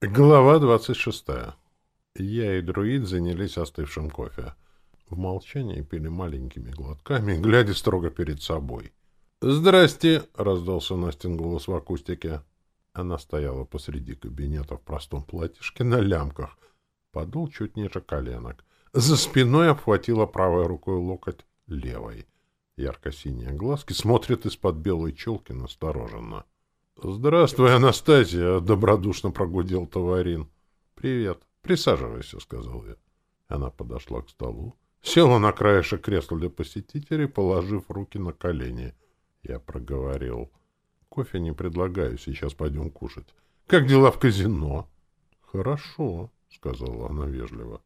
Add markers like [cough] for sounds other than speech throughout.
Глава 26. Я и друид занялись остывшим кофе. В молчании пили маленькими глотками, глядя строго перед собой. «Здрасте!» — раздался Настин голос в акустике. Она стояла посреди кабинета в простом платьишке на лямках. Подул чуть ниже коленок. За спиной обхватила правой рукой локоть левой. Ярко-синие глазки смотрят из-под белой челки настороженно. «Здравствуй, Анастасия!» — добродушно прогудел товарин. «Привет. Присаживайся», — сказал я. Она подошла к столу, села на краешек кресла для посетителей, положив руки на колени. Я проговорил. «Кофе не предлагаю, сейчас пойдем кушать. Как дела в казино?» «Хорошо», — сказала она вежливо.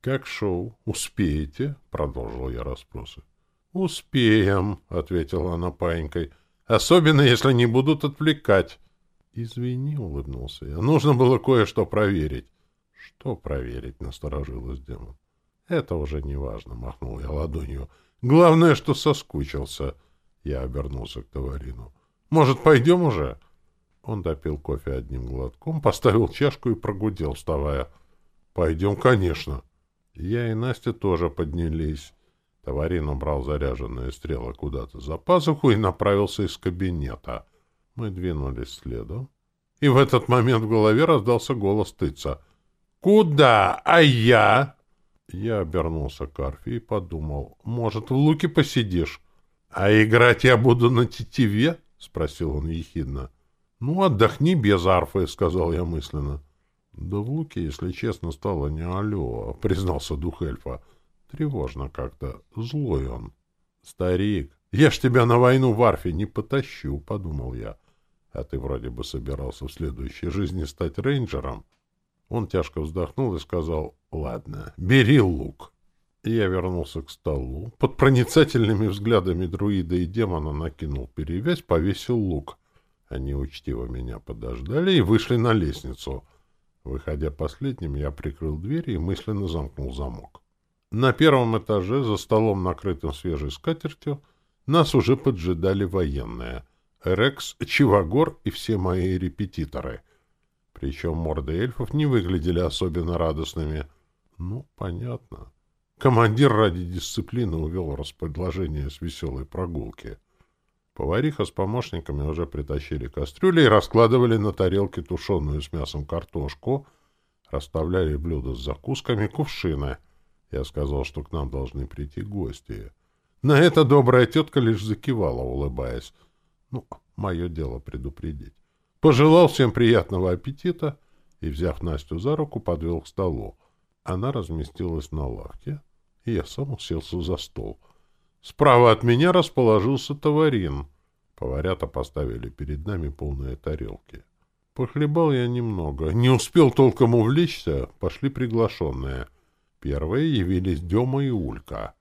«Как шоу? Успеете?» — продолжил я расспросы. «Успеем», — ответила она паинькой. Особенно, если не будут отвлекать. Извини, улыбнулся я. Нужно было кое-что проверить. Что проверить? Насторожилась демон. Это уже не важно, махнул я ладонью. Главное, что соскучился. Я обернулся к товарину. Может, пойдем уже? Он допил кофе одним глотком, поставил чашку и прогудел, вставая. Пойдем, конечно. Я и Настя тоже поднялись. Таварин убрал заряженную стрелы куда-то за пазуху и направился из кабинета. Мы двинулись следом. И в этот момент в голове раздался голос тыца. «Куда? А я?» Я обернулся к Арфе и подумал, «Может, в луке посидишь?» «А играть я буду на тетиве?» — спросил он ехидно. «Ну, отдохни без Арфы», — сказал я мысленно. «Да в луке, если честно, стало не алло», — признался дух эльфа. Тревожно как-то, злой он. «Старик, я ж тебя на войну в Арфе не потащу», — подумал я. «А ты вроде бы собирался в следующей жизни стать рейнджером». Он тяжко вздохнул и сказал, «Ладно, бери лук». Я вернулся к столу. Под проницательными взглядами друида и демона накинул перевязь, повесил лук. Они учтиво меня подождали и вышли на лестницу. Выходя последним, я прикрыл дверь и мысленно замкнул замок. На первом этаже за столом, накрытым свежей скатертью, нас уже поджидали военные. Рекс, Чивагор и все мои репетиторы. Причем морды эльфов не выглядели особенно радостными. Ну, понятно. Командир ради дисциплины увел распредложение с веселой прогулки. Повариха с помощниками уже притащили кастрюли и раскладывали на тарелке тушеную с мясом картошку, расставляли блюда с закусками, кувшины — я сказал, что к нам должны прийти гости. На это добрая тетка лишь закивала, улыбаясь. Ну, мое дело предупредить. Пожелал всем приятного аппетита и, взяв Настю за руку, подвел к столу. Она разместилась на лавке, и я сам уселся за стол. Справа от меня расположился товарин. Поварята поставили перед нами полные тарелки. Похлебал я немного. Не успел толком увлечься, пошли приглашенные — Первые явились Дема и Улька.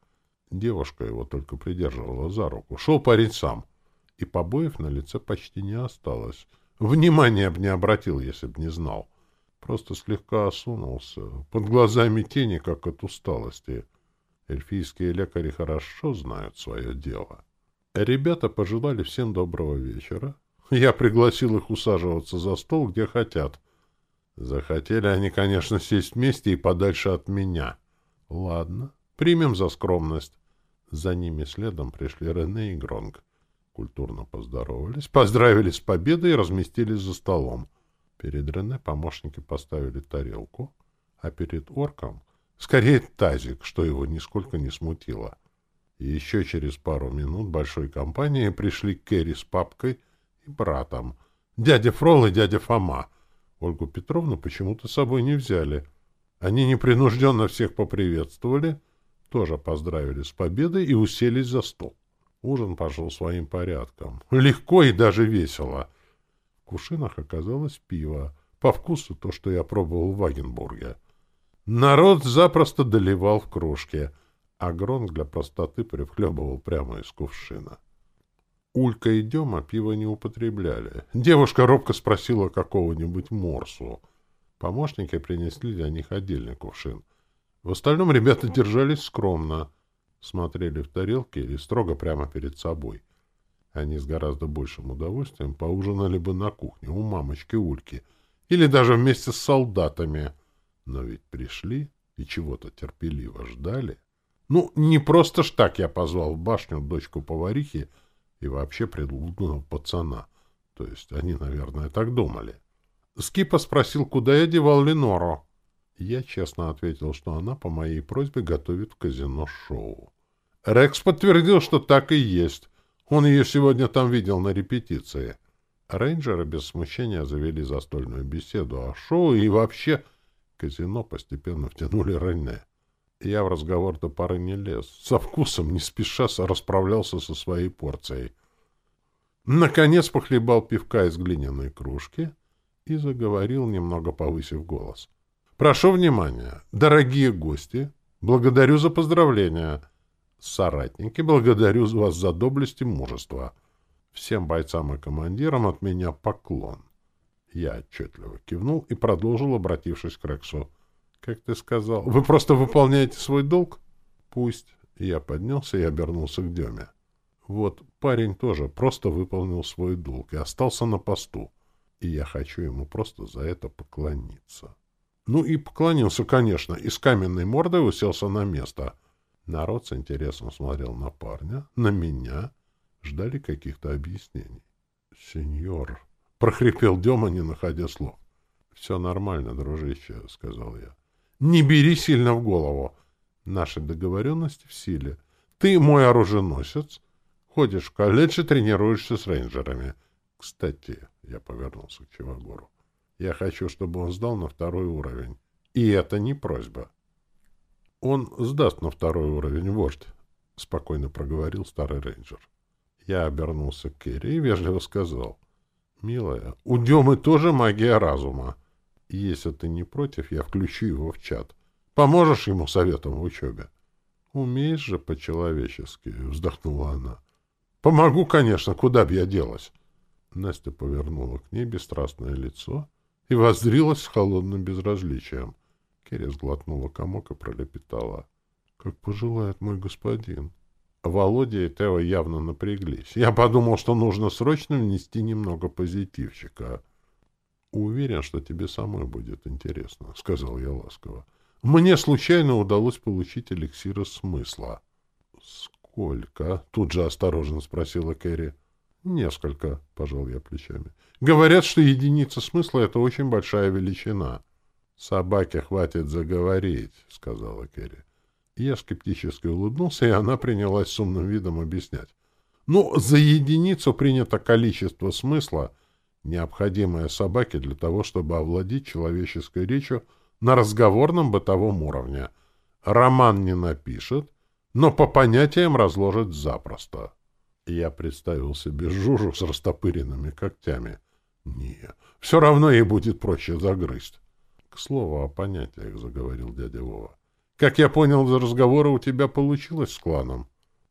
Девушка его только придерживала за руку. Шел парень сам, и побоев на лице почти не осталось. Внимания бы не обратил, если б не знал. Просто слегка осунулся, под глазами тени, как от усталости. Эльфийские лекари хорошо знают свое дело. Ребята пожелали всем доброго вечера. Я пригласил их усаживаться за стол, где хотят. Захотели они, конечно, сесть вместе и подальше от меня. Ладно, примем за скромность. За ними следом пришли Рене и Гронг. Культурно поздоровались, поздравили с победой и разместились за столом. Перед Рене помощники поставили тарелку, а перед орком — скорее тазик, что его нисколько не смутило. И еще через пару минут большой компанией пришли Керри с папкой и братом, дядя Фрол и дядя Фома — Ольгу Петровну почему-то с собой не взяли. Они непринужденно всех поприветствовали, тоже поздравили с победой и уселись за стол. Ужин пошел своим порядком. Легко и даже весело. В кушинах оказалось пиво. По вкусу то, что я пробовал в Вагенбурге. Народ запросто доливал в кружке, а Гронк для простоты привхлебывал прямо из кувшина. Улька и Дема пиво не употребляли. Девушка робко спросила какого-нибудь морсу. Помощники принесли для них отдельный кувшин. В остальном ребята держались скромно, смотрели в тарелки или строго прямо перед собой. Они с гораздо большим удовольствием поужинали бы на кухне у мамочки Ульки или даже вместе с солдатами. Но ведь пришли и чего-то терпеливо ждали. Ну, не просто ж так я позвал в башню дочку поварихи, и вообще предлудного пацана. То есть они, наверное, так думали. Скипа спросил, куда я девал Ленору. Я честно ответил, что она по моей просьбе готовит казино шоу. Рекс подтвердил, что так и есть. Он ее сегодня там видел на репетиции. Рейнджеры без смущения завели застольную беседу о шоу и вообще казино постепенно втянули Рене я в разговор до пары не лез. Со вкусом, не спеша, расправлялся со своей порцией. Наконец похлебал пивка из глиняной кружки и заговорил, немного повысив голос. «Прошу внимания, дорогие гости, благодарю за поздравления. Соратники, благодарю вас за доблесть и мужество. Всем бойцам и командирам от меня поклон». Я отчетливо кивнул и продолжил, обратившись к Рексу. Как ты сказал, вы просто выполняете свой долг? Пусть. Я поднялся и обернулся к Деме. Вот парень тоже просто выполнил свой долг и остался на посту. И я хочу ему просто за это поклониться. Ну и поклонился, конечно, и с каменной мордой уселся на место. Народ с интересом смотрел на парня, на меня, ждали каких-то объяснений. — Сеньор, — прохрипел Дема, не находя слов. — Все нормально, дружище, — сказал я. Не бери сильно в голову. Наши договоренности в силе. Ты мой оруженосец. Ходишь в колледж и тренируешься с рейнджерами. Кстати, я повернулся к Чивагору. Я хочу, чтобы он сдал на второй уровень. И это не просьба. Он сдаст на второй уровень, вождь, — спокойно проговорил старый рейнджер. Я обернулся к Керри и вежливо сказал. — Милая, у Демы тоже магия разума. — если ты не против, я включу его в чат. Поможешь ему советом в учебе? — Умеешь же по-человечески, — вздохнула она. — Помогу, конечно, куда б я делась. Настя повернула к ней бесстрастное лицо и воззрилась с холодным безразличием. Керри сглотнула комок и пролепетала. — Как пожелает мой господин. Володя и Тева явно напряглись. Я подумал, что нужно срочно внести немного позитивчика — Уверен, что тебе самой будет интересно, — сказал я ласково. Мне случайно удалось получить эликсира смысла. — Сколько? — тут же осторожно спросила Кэрри. — Несколько, — пожал я плечами. — Говорят, что единица смысла — это очень большая величина. — Собаке хватит заговорить, — сказала Кэрри. Я скептически улыбнулся, и она принялась с умным видом объяснять. — Ну, за единицу принято количество смысла — необходимое собаке для того, чтобы овладеть человеческой речью на разговорном бытовом уровне. Роман не напишет, но по понятиям разложит запросто. Я представил себе Жужу с растопыренными когтями. Не, все равно ей будет проще загрызть. К слову о понятиях, — заговорил дядя Вова. Как я понял, из разговора у тебя получилось с кланом.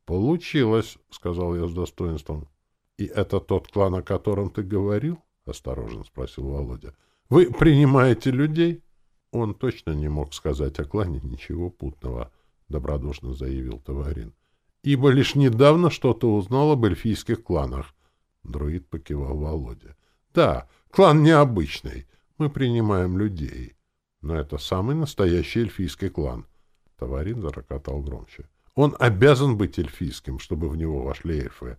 Получилось, — сказал я с достоинством. И это тот клан, о котором ты говорил? — осторожно спросил Володя. — Вы принимаете людей? Он точно не мог сказать о клане ничего путного, — добродушно заявил Товарин. — Ибо лишь недавно что-то узнал об эльфийских кланах. Друид покивал Володя. — Да, клан необычный. Мы принимаем людей. Но это самый настоящий эльфийский клан. Товарин зарокотал громче. — Он обязан быть эльфийским, чтобы в него вошли эльфы.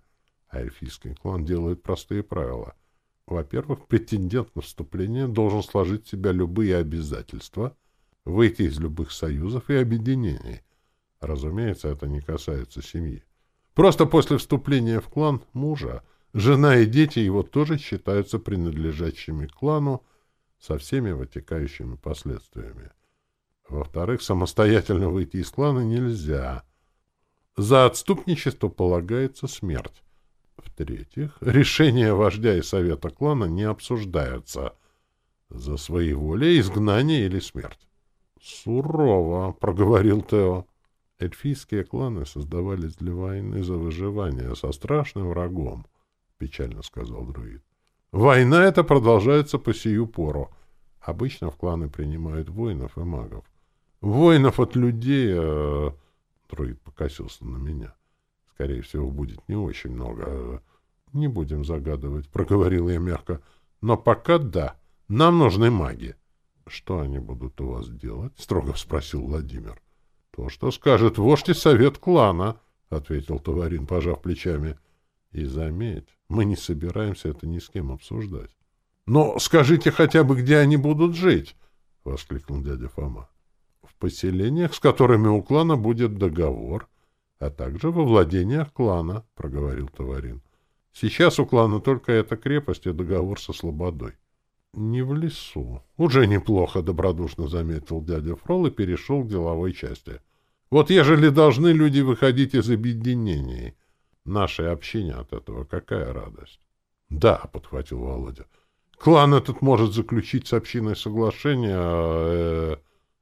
А эльфийский клан делает простые правила — во-первых, претендент на вступление должен сложить в себя любые обязательства, выйти из любых союзов и объединений. Разумеется, это не касается семьи. Просто после вступления в клан мужа жена и дети его тоже считаются принадлежащими клану со всеми вытекающими последствиями. Во-вторых, самостоятельно выйти из клана нельзя. За отступничество полагается смерть. В-третьих, решение вождя и совета клана не обсуждается. За свои воли изгнание или смерть. «Сурово», — проговорил Тео. «Эльфийские кланы создавались для войны за выживание со страшным врагом», — печально сказал друид. «Война эта продолжается по сию пору. Обычно в кланы принимают воинов и магов. Воинов от людей...» э... — друид покосился на меня — скорее всего, будет не очень много. Э, не будем загадывать, — проговорил я мягко. Но пока да, нам нужны маги. — Что они будут у вас делать? — строго спросил Владимир. — То, что скажет вождь и совет клана, — ответил Товарин, пожав плечами. — И заметь, мы не собираемся это ни с кем обсуждать. — Но скажите хотя бы, где они будут жить, — воскликнул дядя Фома. — В поселениях, с которыми у клана будет договор — а также во владениях клана, — проговорил Товарин. Сейчас у клана только эта крепость и договор со Слободой. — Не в лесу. — Уже неплохо, — добродушно заметил дядя Фрол и перешел к деловой части. — Вот ежели должны люди выходить из объединений, наше общение от этого какая радость? — Да, — подхватил Володя. — Клан этот может заключить с общиной соглашение о, э,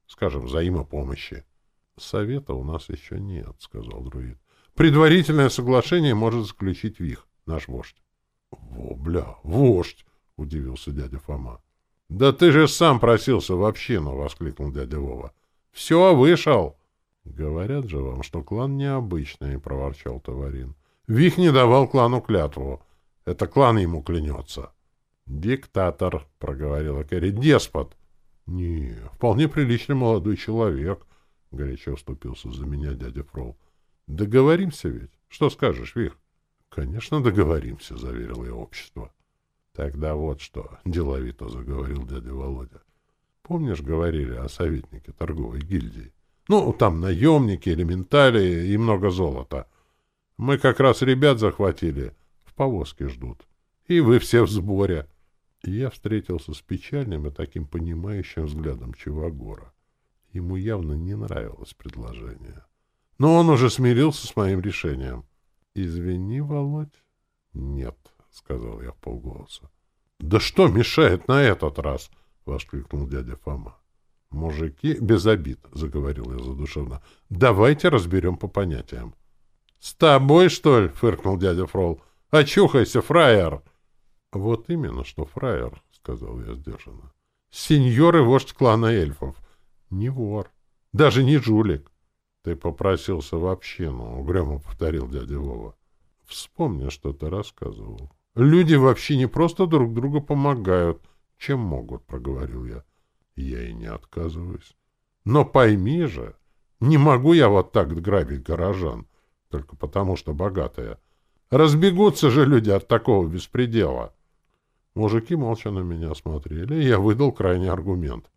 скажем, взаимопомощи. — Совета у нас еще нет, — сказал друид. Предварительное соглашение может заключить Вих, наш вождь. — Во, бля, вождь! — удивился дядя Фома. — Да ты же сам просился в общину! — воскликнул дядя Вова. — Все, вышел! — Говорят же вам, что клан необычный, — проворчал Товарин. — Вих не давал клану клятву. Это клан ему клянется. — Диктатор, — проговорила Кэрри. — Деспот! — Не, вполне приличный молодой человек, — горячо вступился за меня дядя Фрол. Договоримся ведь. Что скажешь, Вих? Конечно, договоримся, заверил я общество. Тогда вот что, деловито заговорил дядя Володя. Помнишь, говорили о советнике торговой гильдии? Ну, там наемники, элементали и много золота. Мы как раз ребят захватили. В повозке ждут. И вы все в сборе. Я встретился с печальным и таким понимающим взглядом Чивагора. Ему явно не нравилось предложение. Но он уже смирился с моим решением. «Извини, Володь». «Нет», — сказал я полголоса. «Да что мешает на этот раз?» — воскликнул дядя Фома. «Мужики, без обид», — заговорил я задушевно, — «давайте разберем по понятиям». «С тобой, что ли?» — фыркнул дядя Фрол. «Очухайся, фраер!» «Вот именно, что фраер», — сказал я сдержанно. «Сеньор и вождь клана эльфов не вор, даже не жулик. Ты попросился в общину, — угрюмо повторил дядя Вова. Вспомни, что ты рассказывал. Люди вообще не просто друг другу помогают, чем могут, — проговорил я. Я и не отказываюсь. Но пойми же, не могу я вот так грабить горожан, только потому что богатая. Разбегутся же люди от такого беспредела. Мужики молча на меня смотрели, и я выдал крайний аргумент.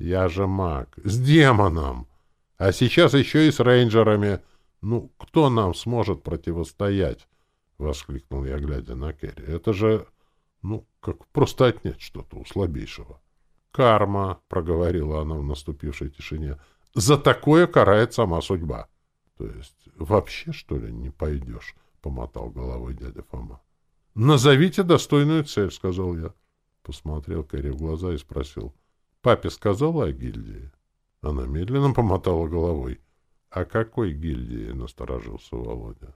Я же маг. С демоном. А сейчас еще и с рейнджерами. Ну, кто нам сможет противостоять? Воскликнул я, глядя на Керри. Это же, ну, как просто отнять что-то у слабейшего. Карма, проговорила она в наступившей тишине. За такое карает сама судьба. То есть вообще, что ли, не пойдешь? Помотал головой дядя Фома. «Назовите достойную цель», — сказал я. Посмотрел Кэрри в глаза и спросил — Папе сказала о гильдии? Она медленно помотала головой. А какой гильдии?» — насторожился Володя.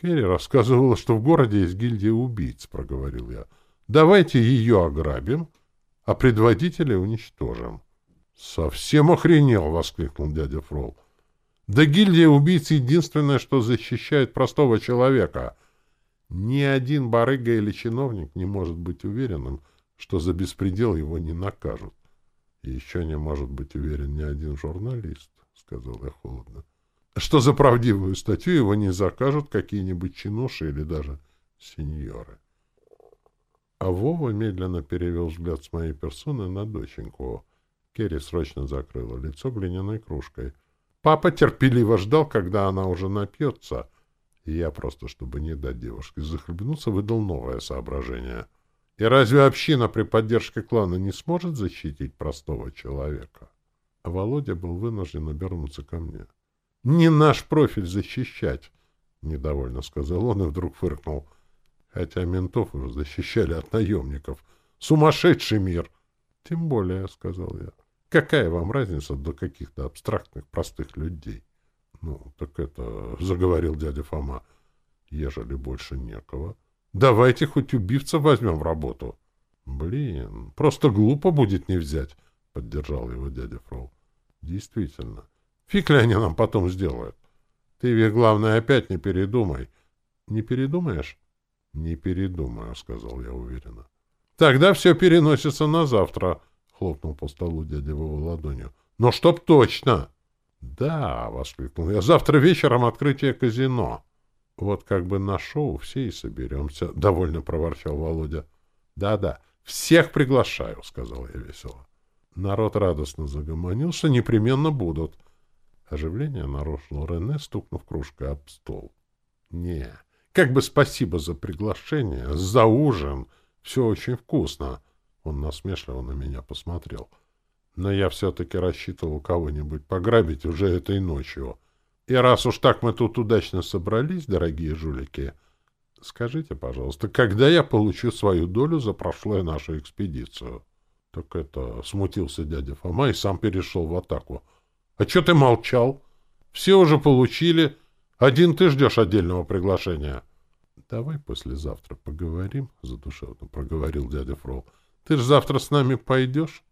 «Керри рассказывала, что в городе есть гильдия убийц», — проговорил я. «Давайте ее ограбим, а предводителя уничтожим». «Совсем охренел!» — воскликнул дядя Фрол. «Да гильдия убийц — единственное, что защищает простого человека. Ни один барыга или чиновник не может быть уверенным, что за беспредел его не накажут. И еще не может быть уверен ни один журналист, — сказал я холодно. А что за правдивую статью его не закажут какие-нибудь чинуши или даже сеньоры. А Вова медленно перевел взгляд с моей персоны на доченьку. Керри срочно закрыла лицо глиняной кружкой. Папа терпеливо ждал, когда она уже напьется. И я просто, чтобы не дать девушке захлебнуться, выдал новое соображение — и разве община при поддержке клана не сможет защитить простого человека? А Володя был вынужден обернуться ко мне. — Не наш профиль защищать, — недовольно сказал он и вдруг фыркнул. Хотя ментов уже защищали от наемников. Сумасшедший мир! — Тем более, — сказал я. — Какая вам разница до каких-то абстрактных простых людей? — Ну, так это, — заговорил дядя Фома, — ежели больше некого, Давайте хоть убивца возьмем в работу. Блин, просто глупо будет не взять, — поддержал его дядя Фрол. Действительно. Фиг ли они нам потом сделают? Ты ведь, главное, опять не передумай. Не передумаешь? Не передумаю, — сказал я уверенно. Тогда все переносится на завтра, — хлопнул по столу дядя Вова ладонью. Но чтоб точно! Да, — воскликнул я, — завтра вечером открытие казино вот как бы нашел все и соберемся. Довольно проворчал Володя. Да-да, всех приглашаю, сказал я весело. Народ радостно загомонился, непременно будут. Оживление нарушило Рене, стукнув кружкой об стол. Не, как бы спасибо за приглашение, за ужин. Все очень вкусно. Он насмешливо на меня посмотрел. Но я все-таки рассчитывал кого-нибудь пограбить уже этой ночью. И раз уж так мы тут удачно собрались, дорогие жулики, скажите, пожалуйста, когда я получу свою долю за прошлую нашу экспедицию? Так это... Смутился дядя Фома и сам перешел в атаку. А что ты молчал? Все уже получили. Один ты ждешь отдельного приглашения. Давай послезавтра поговорим, задушевно проговорил дядя Фрол. Ты ж завтра с нами пойдешь?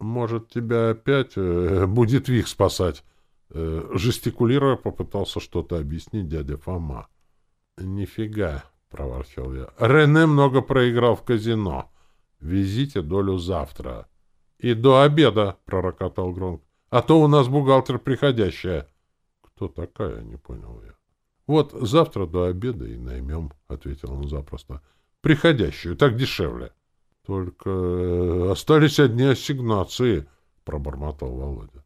Может, тебя опять э, будет Вих спасать? Э, жестикулируя попытался что-то объяснить дядя Фома. «Нифига», — проворчал я. «Рене много проиграл в казино. Везите долю завтра». «И до обеда», — пророкотал Гронк. «А то у нас бухгалтер приходящая». «Кто такая?» — не понял я. «Вот завтра до обеда и наймем», — ответил он запросто. «Приходящую, так дешевле». «Только э, остались одни ассигнации», — пробормотал Володя.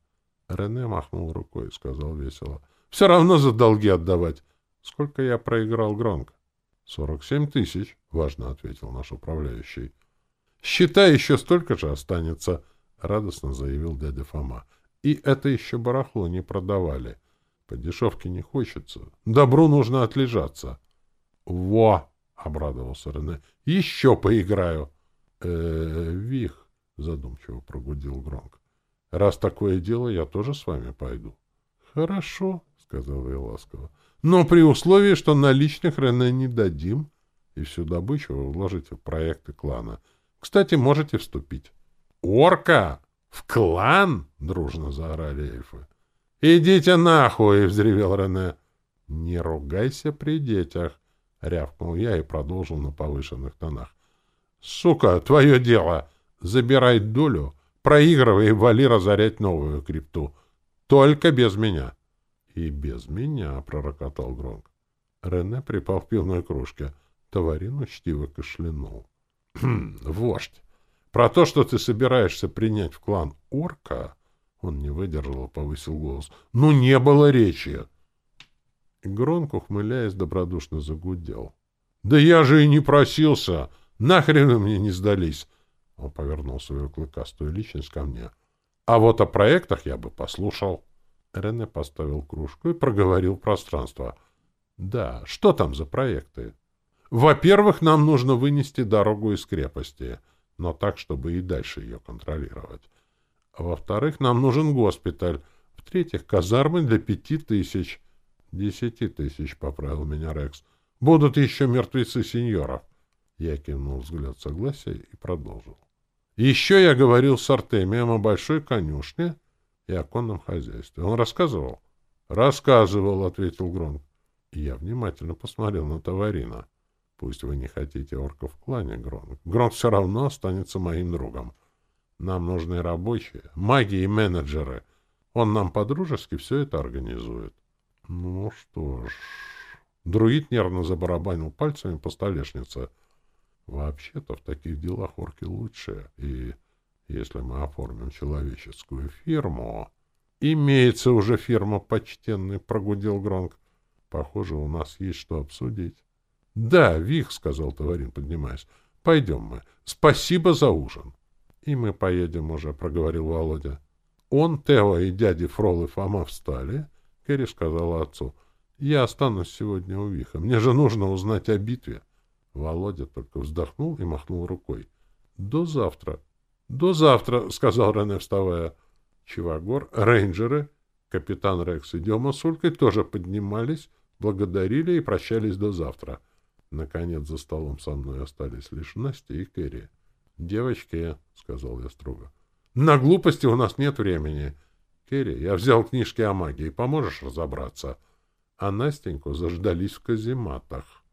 Рене махнул рукой и сказал весело. «Все равно за долги отдавать. Сколько я проиграл громко?» «Сорок семь тысяч», — важно ответил наш управляющий. «Считай, еще столько же останется», — радостно заявил дядя Фома. «И это еще барахло не продавали. По дешевке не хочется. Добру нужно отлежаться». «Во!» — обрадовался Рене. «Еще поиграю!» «Э-э-э, Вих!» — задумчиво прогудил громко. Раз такое дело, я тоже с вами пойду. Хорошо, сказал я ласково. Но при условии, что наличных Рене не дадим, и всю добычу вы вложите в проекты клана. Кстати, можете вступить. Орка! В клан? Дружно заорали эльфы. Идите нахуй! взревел Рене. Не ругайся при детях, рявкнул я и продолжил на повышенных тонах. Сука, твое дело! Забирай долю проигрывая [laughs] вали разорять новую крипту. Только без меня. И без меня, пророкотал Гронк. Рене припал к пивной кружке. Товарин учтиво кашлянул. «Хм, вождь, про то, что ты собираешься принять в клан орка, он не выдержал, повысил голос. Ну, не было речи. Гронк, ухмыляясь, добродушно загудел. Да я же и не просился. Нахрен вы мне не сдались. Он повернулся в клыкастую личность ко мне. «А вот о проектах я бы послушал». Рене поставил кружку и проговорил пространство. «Да, что там за проекты?» «Во-первых, нам нужно вынести дорогу из крепости, но так, чтобы и дальше ее контролировать. Во-вторых, нам нужен госпиталь. В-третьих, казармы для пяти тысяч». «Десяти тысяч», — поправил меня Рекс. «Будут еще мертвецы сеньоров». Я кинул взгляд согласия и продолжил. Еще я говорил с Артемием о большой конюшне и о конном хозяйстве. Он рассказывал? — Рассказывал, — ответил Гронк. Я внимательно посмотрел на товарина. Пусть вы не хотите орков в клане, Гронк. Гронк все равно останется моим другом. Нам нужны рабочие, маги и менеджеры. Он нам по-дружески все это организует. Ну что ж... Друид нервно забарабанил пальцами по столешнице — вообще-то в таких делах орки лучше, и если мы оформим человеческую фирму... — Имеется уже фирма, почтенный, — прогудел Гронк. — Похоже, у нас есть что обсудить. — Да, Вих, — сказал Товарин, поднимаясь, — пойдем мы. Спасибо за ужин. — И мы поедем уже, — проговорил Володя. Он, Тео и дяди Фрол и Фома встали. Кэрри сказала отцу, — Я останусь сегодня у Виха. Мне же нужно узнать о битве. Володя только вздохнул и махнул рукой. «До завтра!» «До завтра!» — сказал Рене, вставая. Чивагор, рейнджеры, капитан Рекс и Дема с Улькой тоже поднимались, благодарили и прощались до завтра. Наконец за столом со мной остались лишь Настя и Кэрри. «Девочки!» — сказал я строго. «На глупости у нас нет времени!» «Керри, я взял книжки о магии, поможешь разобраться?» А Настеньку заждались в казематах.